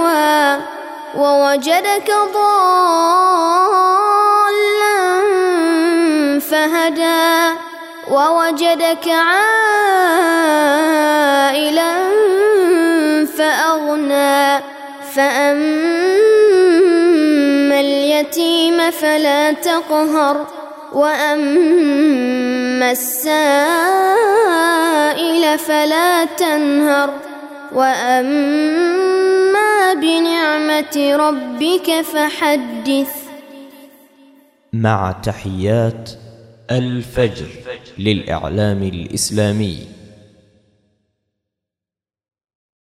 فآوى ووجدك ضالا فهدى ووجدك عائلا فأغنى فأما اليتيم فلا تقهر وأما السائل فلا تنهر وأما بنعمة ربك فحدث. مع تحيات الفجر للإعلام الإسلامي.